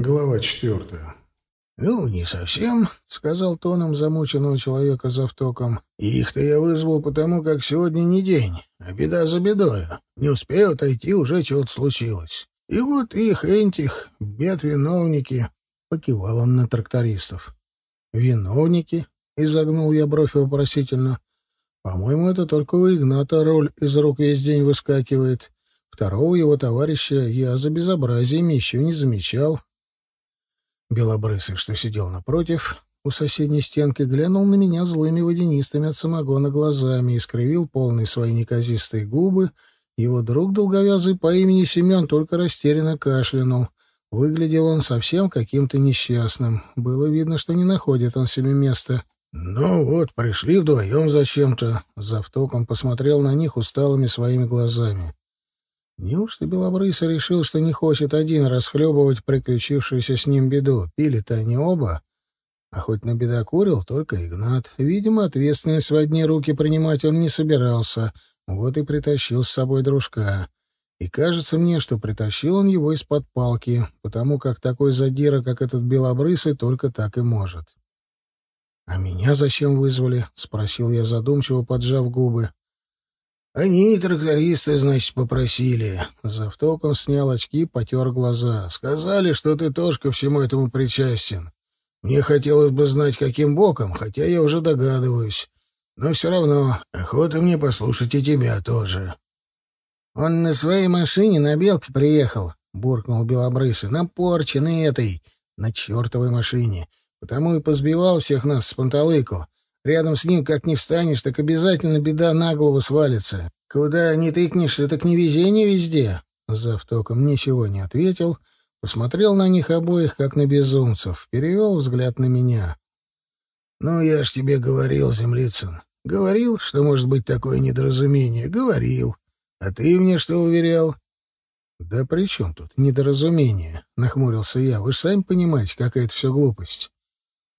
Глава четвертая. «Ну, не совсем», — сказал тоном замученного человека за втоком. «Их-то я вызвал потому, как сегодня не день, а беда за бедою. Не успею отойти, уже чего-то случилось. И вот их, этих, бед виновники», — покивал он на трактористов. «Виновники?» — изогнул я бровь вопросительно. «По-моему, это только у Игната роль из рук весь день выскакивает. Второго его товарища я за безобразиями еще не замечал». Белобрысый, что сидел напротив, у соседней стенки, глянул на меня злыми водянистыми от самогона глазами и скривил полные свои неказистые губы. Его друг долговязый по имени Семен только растерянно кашлянул. Выглядел он совсем каким-то несчастным. Было видно, что не находит он себе места. «Ну вот, пришли вдвоем зачем-то». Завтоком посмотрел на них усталыми своими глазами. Неужто Белобрысый решил, что не хочет один расхлебывать приключившуюся с ним беду? Пили-то они оба. А хоть на бедокурил, только Игнат. Видимо, ответственность в одни руки принимать он не собирался. Вот и притащил с собой дружка. И кажется мне, что притащил он его из-под палки, потому как такой задира, как этот Белобрысый, только так и может. — А меня зачем вызвали? — спросил я задумчиво, поджав губы. Они, трактористы, значит, попросили. Завтоком снял очки, потер глаза. Сказали, что ты тоже ко всему этому причастен. Мне хотелось бы знать, каким боком, хотя я уже догадываюсь. Но все равно, охота мне послушать и тебя тоже. Он на своей машине на белке приехал, буркнул Белобрысый, на порченной этой, на чертовой машине. Потому и позбивал всех нас с панталыку. Рядом с ним, как не встанешь, так обязательно беда на голову свалится. Куда не тыкнешься, так не везение везде. Завтоком ничего не ответил, посмотрел на них обоих, как на безумцев, перевел взгляд на меня. «Ну, я ж тебе говорил, Землицын. Говорил, что может быть такое недоразумение. Говорил. А ты мне что уверял?» «Да при чем тут недоразумение?» — нахмурился я. «Вы же сами понимаете, какая это все глупость».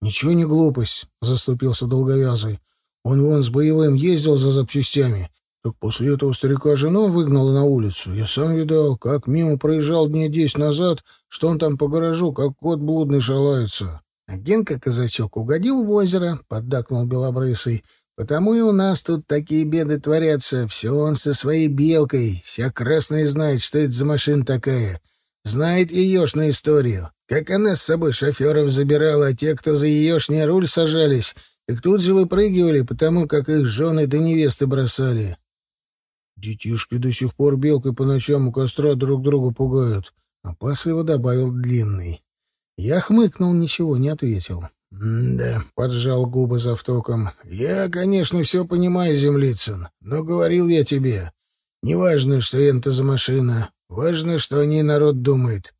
«Ничего не глупость», — заступился долговязый. «Он вон с боевым ездил за запчастями. Так после этого старика жена выгнала на улицу. Я сам видал, как мимо проезжал дней десять назад, что он там по гаражу, как кот блудный шалается». «А Генка Казачок угодил в озеро», — поддакнул Белобрысый. «Потому и у нас тут такие беды творятся. Все он со своей белкой. Вся красная знает, что это за машина такая. Знает еешную историю. Как она с собой шоферов забирала, а те, кто за еешний руль сажались, так тут же выпрыгивали, потому как их жены до невесты бросали. Детишки до сих пор белкой по ночам у костра друг друга пугают, — опасливо добавил Длинный. Я хмыкнул, ничего не ответил. «Да», — поджал губы за втоком, — «я, конечно, все понимаю, Землицын, но говорил я тебе, неважно, что это за машина, важно, что о ней народ думает.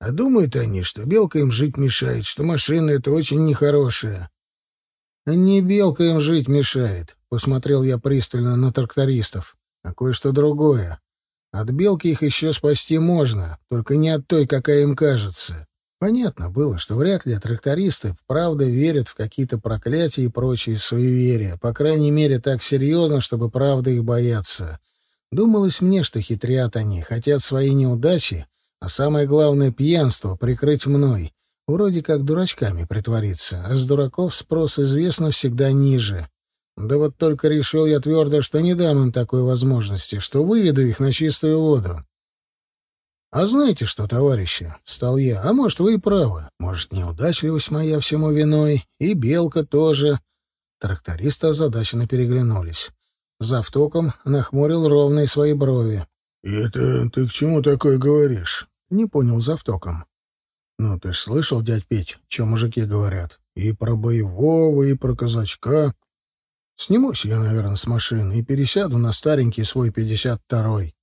А думают они, что белка им жить мешает, что машина — это очень нехорошая. «Не белка им жить мешает», — посмотрел я пристально на трактористов, — «а кое-что другое. От белки их еще спасти можно, только не от той, какая им кажется». Понятно было, что вряд ли трактористы правда верят в какие-то проклятия и прочие суеверия, по крайней мере, так серьезно, чтобы правда их бояться. Думалось мне, что хитрят они, хотят свои неудачи а самое главное — пьянство прикрыть мной. Вроде как дурачками притвориться, а с дураков спрос, известно, всегда ниже. Да вот только решил я твердо, что не дам им такой возможности, что выведу их на чистую воду. «А знаете что, товарищи?» — встал я. «А может, вы и правы. Может, неудачливость моя всему виной, и белка тоже». Трактористы озадаченно переглянулись. Завтоком нахмурил ровные свои брови. «И это ты к чему такое говоришь?» — не понял завтоком. «Ну, ты ж слышал, дядь Петь, что мужики говорят? И про боевого, и про казачка. Снимусь я, наверное, с машины и пересяду на старенький свой пятьдесят второй».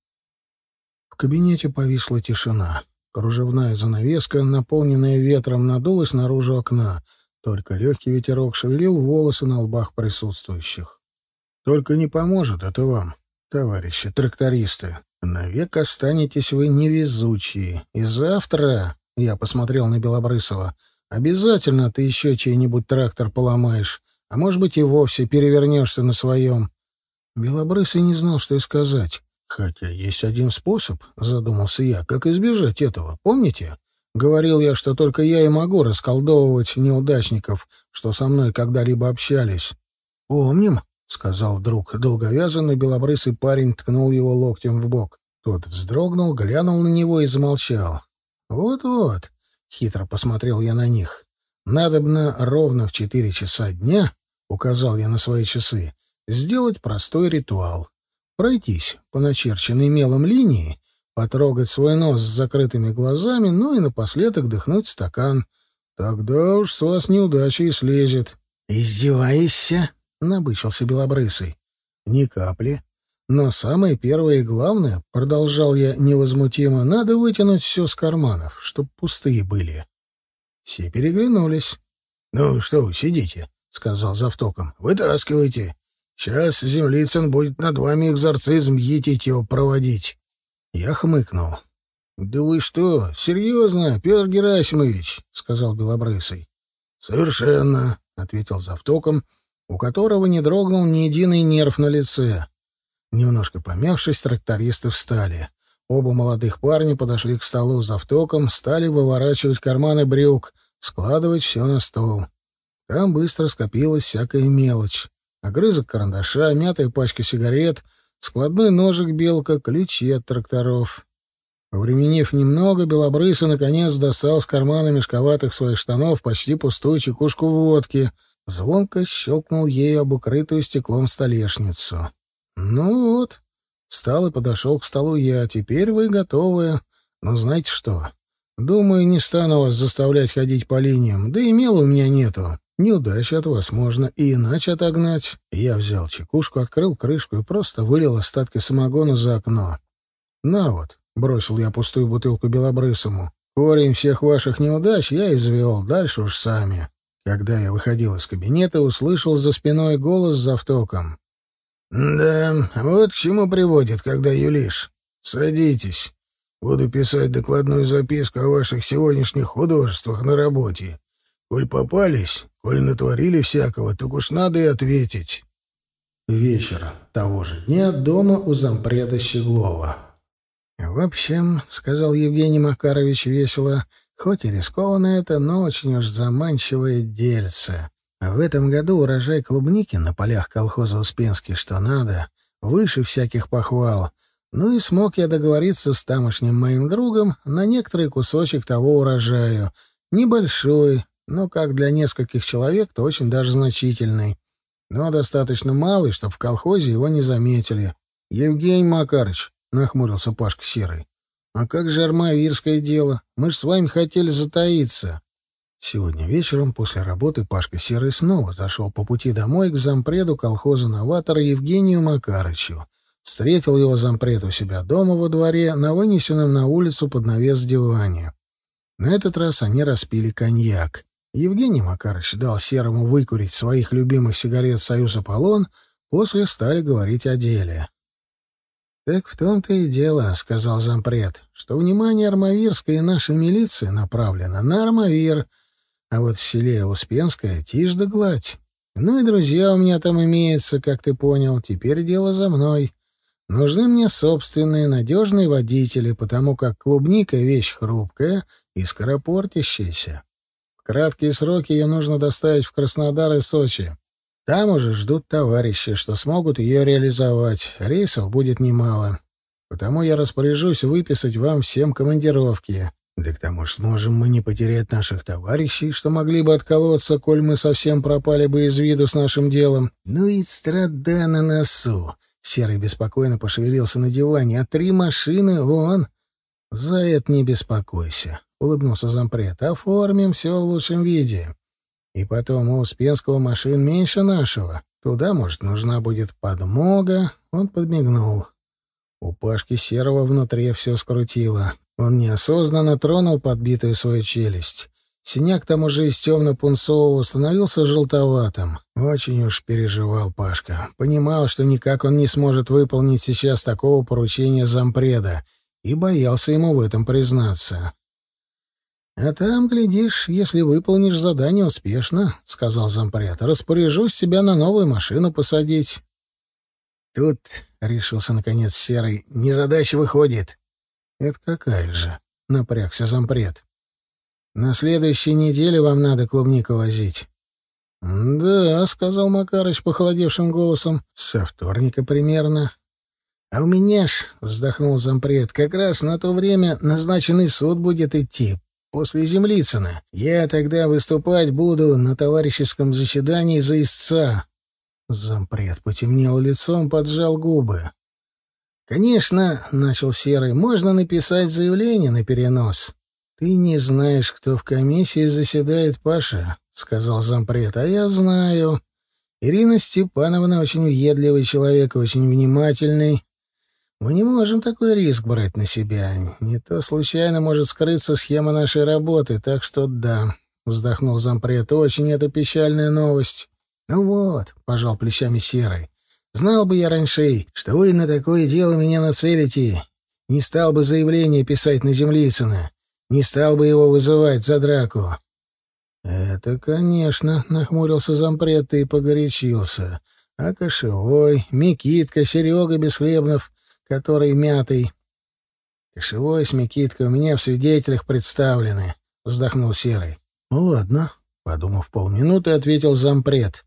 В кабинете повисла тишина. Кружевная занавеска, наполненная ветром, надулась наружу окна. Только легкий ветерок шевелил волосы на лбах присутствующих. «Только не поможет это вам, товарищи трактористы», Навек останетесь вы невезучие. И завтра, — я посмотрел на Белобрысова, — обязательно ты еще чей-нибудь трактор поломаешь, а может быть и вовсе перевернешься на своем. Белобрысый не знал, что и сказать. Хотя есть один способ, — задумался я, — как избежать этого. Помните? Говорил я, что только я и могу расколдовывать неудачников, что со мной когда-либо общались. «Помним», — сказал вдруг. Долговязанный белобрысый парень ткнул его локтем в бок. Тот вздрогнул, глянул на него и замолчал. «Вот-вот», — хитро посмотрел я на них. «Надобно ровно в четыре часа дня», — указал я на свои часы, — «сделать простой ритуал. Пройтись по начерченной мелом линии, потрогать свой нос с закрытыми глазами, ну и напоследок дыхнуть стакан. Тогда уж с вас неудача и слезет». «Издеваешься?» — набычился белобрысый. «Ни капли. Но самое первое и главное, — продолжал я невозмутимо, — надо вытянуть все с карманов, чтоб пустые были». Все переглянулись. «Ну что вы сидите?» — сказал завтоком. «Вытаскивайте. Сейчас землицын будет над вами экзорцизм его проводить». Я хмыкнул. «Да вы что, серьезно, Петр Герасимович?» — сказал Белобрысый. «Совершенно», — ответил завтоком, у которого не дрогнул ни единый нерв на лице. Немножко помявшись, трактористы встали. Оба молодых парня подошли к столу за автоком, стали выворачивать карманы брюк, складывать все на стол. Там быстро скопилась всякая мелочь. Огрызок карандаша, мятая пачка сигарет, складной ножик белка, ключи от тракторов. Повременив немного, Белобрысый наконец достал с кармана мешковатых своих штанов почти пустую чекушку водки, звонко щелкнул ею об укрытую стеклом столешницу. «Ну вот», Встал и подошел к столу я. «Теперь вы готовы. Но знаете что? Думаю, не стану вас заставлять ходить по линиям. Да и мела у меня нету. Неудачи от вас можно и иначе отогнать». Я взял чекушку, открыл крышку и просто вылил остатки самогона за окно. «На вот», — бросил я пустую бутылку белобрысому. «Корень всех ваших неудач я извел. Дальше уж сами». Когда я выходил из кабинета, услышал за спиной голос за автоком. «Да, вот к чему приводит, когда юлишь. Садитесь. Буду писать докладную записку о ваших сегодняшних художествах на работе. Коль попались, коль натворили всякого, так уж надо и ответить». Вечер того же дня дома у зампреда Щеглова. «В общем, — сказал Евгений Макарович весело, — хоть и рискованно это, но очень уж заманчивое дельце. В этом году урожай клубники на полях колхоза Успенский что надо, выше всяких похвал. Ну и смог я договориться с тамошним моим другом на некоторый кусочек того урожаю. Небольшой, но как для нескольких человек, то очень даже значительный. Но достаточно малый, чтобы в колхозе его не заметили. — Евгений Макарыч, — нахмурился Пашка Серый, — а как же армавирское дело? Мы ж с вами хотели затаиться. Сегодня вечером после работы Пашка Серый снова зашел по пути домой к зампреду колхоза «Новатора» Евгению Макарычу. Встретил его зампред у себя дома во дворе на вынесенном на улицу под навес диване. На этот раз они распили коньяк. Евгений Макарыч дал Серому выкурить своих любимых сигарет «Союз Аполлон», после стали говорить о деле. «Так в том-то и дело», — сказал зампред, — «что внимание Армавирской и нашей милиции направлено на Армавир, а вот в селе Успенское тишь да гладь. Ну и друзья у меня там имеются, как ты понял. Теперь дело за мной. Нужны мне собственные надежные водители, потому как клубника — вещь хрупкая и скоропортящаяся. В краткие сроки ее нужно доставить в Краснодар и Сочи. Там уже ждут товарищи, что смогут ее реализовать. Рейсов будет немало. Потому я распоряжусь выписать вам всем командировки. Да к тому же сможем мы не потерять наших товарищей, что могли бы отколоться, коль мы совсем пропали бы из виду с нашим делом. Ну и страда на носу. Серый беспокойно пошевелился на диване. А три машины, вон. За это не беспокойся, — улыбнулся зампред. Оформим все в лучшем виде. И потом у Успенского машин меньше нашего. Туда, может, нужна будет подмога. Он подмигнул. У Пашки Серого внутри все скрутило. Он неосознанно тронул подбитую свою челюсть. Синяк там уже из темно-пунцового становился желтоватым. Очень уж переживал Пашка. Понимал, что никак он не сможет выполнить сейчас такого поручения зампреда, и боялся ему в этом признаться. «А там, глядишь, если выполнишь задание успешно, — сказал зампред, — распоряжусь тебя на новую машину посадить». «Тут, — решился наконец Серый, — незадача выходит. «Это какая же?» — напрягся зампред. На следующей неделе вам надо клубнику возить. «Да», — сказал Макарыч похолодевшим голосом, — «со вторника примерно». «А у меня ж», — вздохнул зампред, — «как раз на то время назначенный суд будет идти, после Землицына. Я тогда выступать буду на товарищеском заседании за истца». Зампред потемнел лицом, поджал губы. «Конечно», — начал Серый, — «можно написать заявление на перенос». «Ты не знаешь, кто в комиссии заседает, Паша», — сказал зампред, — «а я знаю. Ирина Степановна очень въедливый человек, очень внимательный. Мы не можем такой риск брать на себя. Не то случайно может скрыться схема нашей работы, так что да», — вздохнул зампред, — «очень это печальная новость». «Ну вот», — пожал плечами Серый, Знал бы я раньше, что вы на такое дело меня нацелите, не стал бы заявление писать на Землицына, не стал бы его вызывать за драку. — Это, конечно, — нахмурился зампред и погорячился. А Кошевой, Микитка, Серега Бесхлебнов, который мятый. — Кошевой с Микиткой у меня в свидетелях представлены, — вздохнул Серый. — Ну ладно, — подумав полминуты, ответил зампред.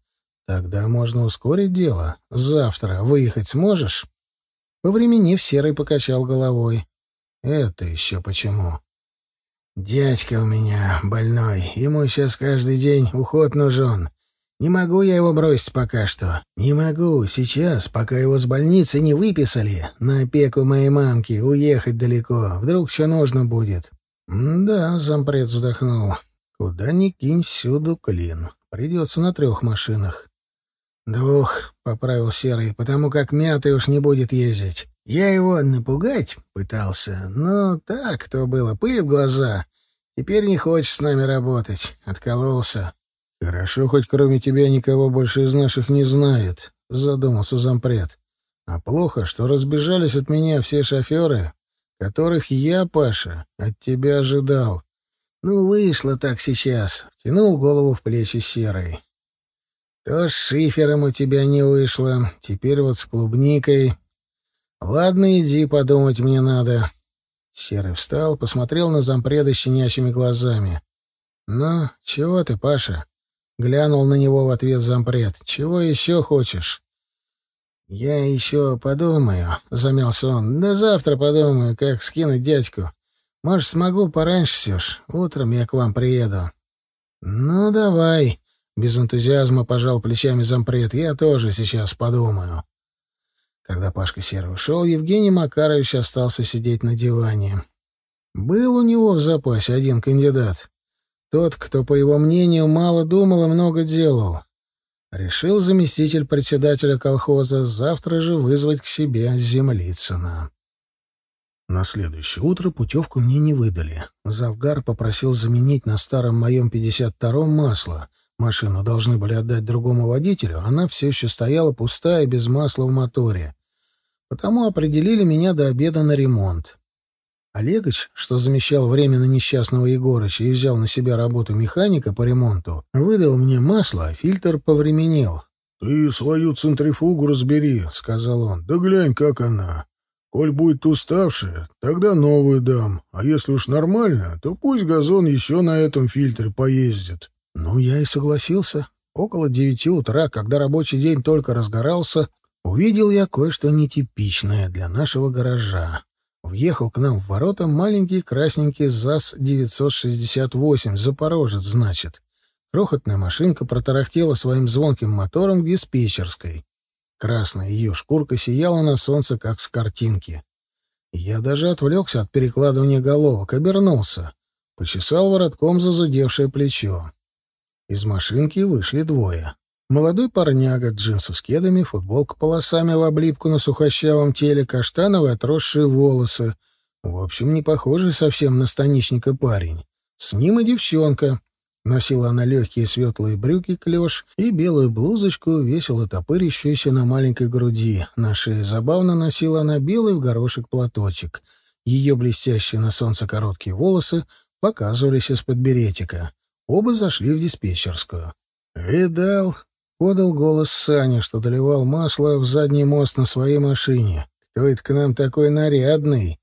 Тогда можно ускорить дело. Завтра выехать сможешь? Повременив, Серый покачал головой. Это еще почему? Дядька у меня больной. Ему сейчас каждый день уход нужен. Не могу я его бросить пока что. Не могу сейчас, пока его с больницы не выписали, на опеку моей мамки, уехать далеко. Вдруг что нужно будет. да, зампред вздохнул. Куда ни кинь, всюду клин. Придется на трех машинах. «Двух», — поправил Серый, — «потому как мятый уж не будет ездить. Я его напугать пытался, но так то было, пыль в глаза. Теперь не хочет с нами работать. Откололся». «Хорошо, хоть кроме тебя никого больше из наших не знает», — задумался зампред. «А плохо, что разбежались от меня все шоферы, которых я, Паша, от тебя ожидал. Ну, вышло так сейчас», — втянул голову в плечи Серый. То с шифером у тебя не вышло, теперь вот с клубникой. Ладно, иди, подумать мне надо. Серый встал, посмотрел на зампреда щенячьими глазами. «Ну, чего ты, Паша?» Глянул на него в ответ зампред. «Чего еще хочешь?» «Я еще подумаю», — замялся он. «Да завтра подумаю, как скинуть дядьку. Может, смогу пораньше все ж. Утром я к вам приеду». «Ну, давай», без энтузиазма пожал плечами зампред. Я тоже сейчас подумаю. Когда Пашка Серый ушел, Евгений Макарович остался сидеть на диване. Был у него в запасе один кандидат. Тот, кто, по его мнению, мало думал и много делал. Решил заместитель председателя колхоза завтра же вызвать к себе Землицына. На следующее утро путевку мне не выдали. Завгар попросил заменить на старом моем 52-м масло, Машину должны были отдать другому водителю, она все еще стояла пустая, без масла в моторе. Потому определили меня до обеда на ремонт. Олегович, что замещал временно несчастного Егорыча и взял на себя работу механика по ремонту, выдал мне масло, а фильтр повременил. — Ты свою центрифугу разбери, — сказал он. — Да глянь, как она. Коль будет уставшая, тогда новую дам, а если уж нормально, то пусть газон еще на этом фильтре поездит. Ну, я и согласился. Около девяти утра, когда рабочий день только разгорался, увидел я кое-что нетипичное для нашего гаража. Въехал к нам в ворота маленький красненький ЗАЗ-968, Запорожец, значит. Крохотная машинка протарахтела своим звонким мотором к диспетчерской. Красная ее шкурка сияла на солнце, как с картинки. Я даже отвлекся от перекладывания головок, обернулся. Почесал воротком зазудевшее плечо. Из машинки вышли двое. Молодой парняга, джинсы с кедами, футболка полосами в облипку на сухощавом теле, каштановые отросшие волосы. В общем, не похожий совсем на станичника парень. С ним и девчонка. Носила она легкие светлые брюки клеш и белую блузочку, весело топырящуюся на маленькой груди. На шее забавно носила она белый в горошек платочек. Ее блестящие на солнце короткие волосы показывались из-под беретика. Оба зашли в диспетчерскую. «Видал?» — подал голос Саня, что доливал масло в задний мост на своей машине. «Кто это к нам такой нарядный?»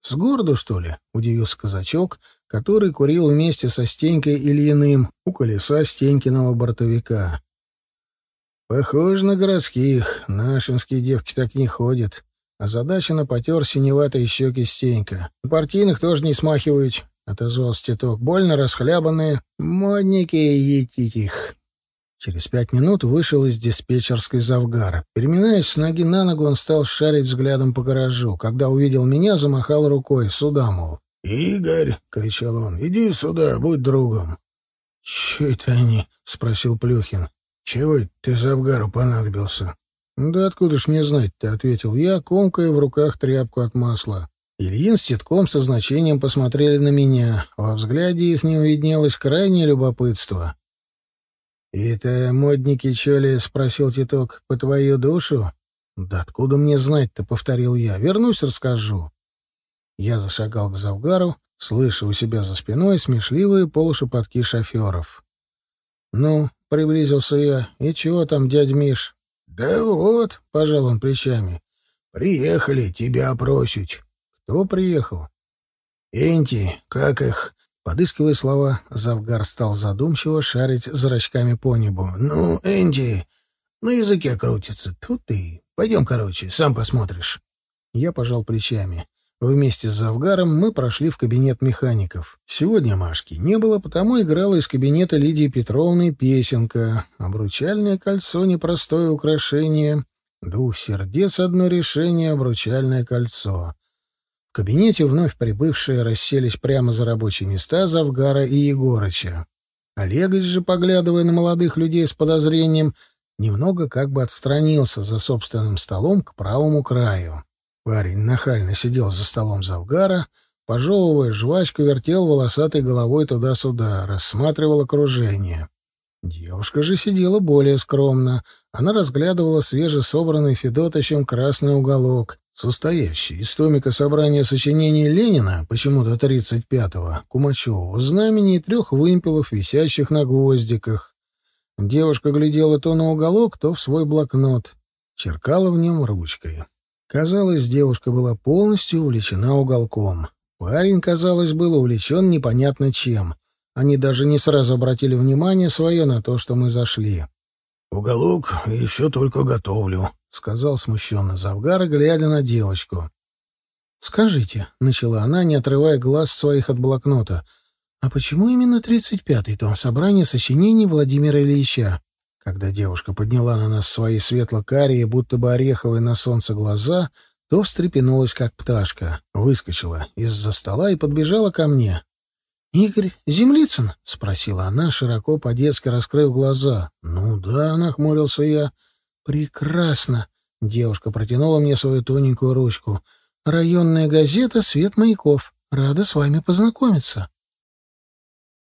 «С города, что ли?» — удивился казачок, который курил вместе со Стенькой Ильиным у колеса Стенькиного бортовика. «Похоже на городских. Нашинские девки так не ходят. А задача на потер синеватые щеки Стенька. Партийных тоже не смахивают», — отозвался Титок. «Больно расхлябанные. Модники етить их». Через пять минут вышел из диспетчерской завгара. Переминаясь с ноги на ногу, он стал шарить взглядом по гаражу. Когда увидел меня, замахал рукой. Сюда, мол. «Игорь!» — кричал он. «Иди сюда, будь другом!» «Че это они?» — спросил Плюхин. «Чего ты завгару понадобился?» «Да откуда ж мне знать-то?» — ответил я, комкая в руках тряпку от масла. Ильин с Титком со значением посмотрели на меня. Во взгляде их не виднелось крайнее любопытство. «Это модники, чё ли?» — спросил Титок. «По твою душу?» «Да откуда мне знать-то?» — повторил я. «Вернусь, расскажу». Я зашагал к Завгару, слыша у себя за спиной смешливые полушепотки шоферов. «Ну», — приблизился я, — «и чего там, дядь Миш?» «Да вот», — пожал он плечами, — «приехали тебя просить». «Кто приехал?» «Энти, как их?» Подыскивая слова, Завгар стал задумчиво шарить зрачками по небу. «Ну, Энди, на языке крутится. Тут ты. Пойдем, короче, сам посмотришь». Я пожал плечами. Вместе с Завгаром мы прошли в кабинет механиков. Сегодня Машки не было, потому играла из кабинета Лидии Петровны песенка. Обручальное кольцо — непростое украшение. Двух сердец — одно решение — обручальное кольцо. В кабинете вновь прибывшие расселись прямо за рабочие места Завгара и Егорыча. Олегович же, поглядывая на молодых людей с подозрением, немного как бы отстранился за собственным столом к правому краю. Парень нахально сидел за столом Завгара, пожевывая жвачку, вертел волосатой головой туда-сюда, рассматривал окружение. Девушка же сидела более скромно. Она разглядывала свежесобранный Федотычем красный уголок, состоящий из томика собрания сочинений Ленина, почему-то 35-го, Кумачевого, знамени и трех вымпелов, висящих на гвоздиках. Девушка глядела то на уголок, то в свой блокнот. Черкала в нем ручкой. Казалось, девушка была полностью увлечена уголком. Парень, казалось, был увлечен непонятно чем. Они даже не сразу обратили внимание свое на то, что мы зашли. «Уголок еще только готовлю», — сказал смущенно Завгар, глядя на девочку. «Скажите», — начала она, не отрывая глаз своих от блокнота, «а почему именно тридцать пятый том собрания сочинений Владимира Ильича?» Когда девушка подняла на нас свои светло-карие, будто бы ореховые на солнце глаза, то встрепенулась, как пташка, выскочила из-за стола и подбежала ко мне. «Игорь Землицын?» — спросила она, широко по-детски раскрыв глаза. «Ну да», — нахмурился я. «Прекрасно!» — девушка протянула мне свою тоненькую ручку. «Районная газета «Свет маяков». Рада с вами познакомиться».